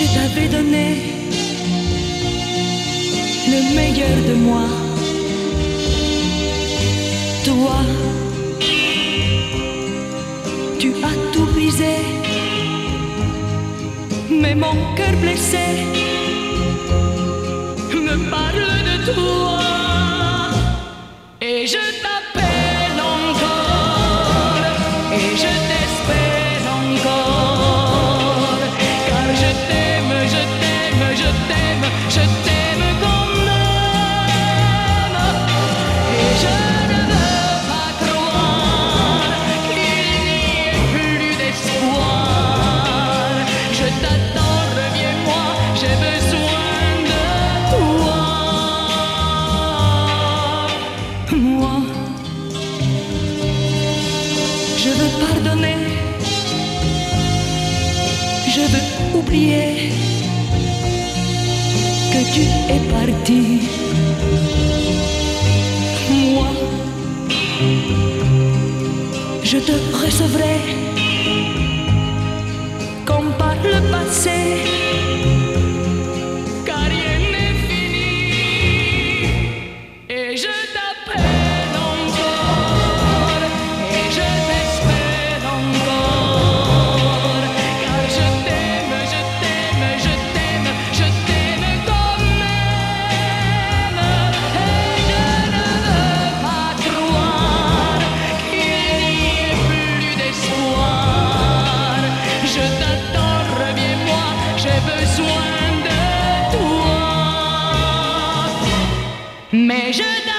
je t'avais donné le meilleur de moi. Toi, tu as tout brisé, mais mon cœur blessé me parle de toi. Et je t'appelle je veux pardonner, je veux oublier que tu es parti. Moi, je te recevrai comme par le passé, car rien n'est fini. Et je t'appelle Mais je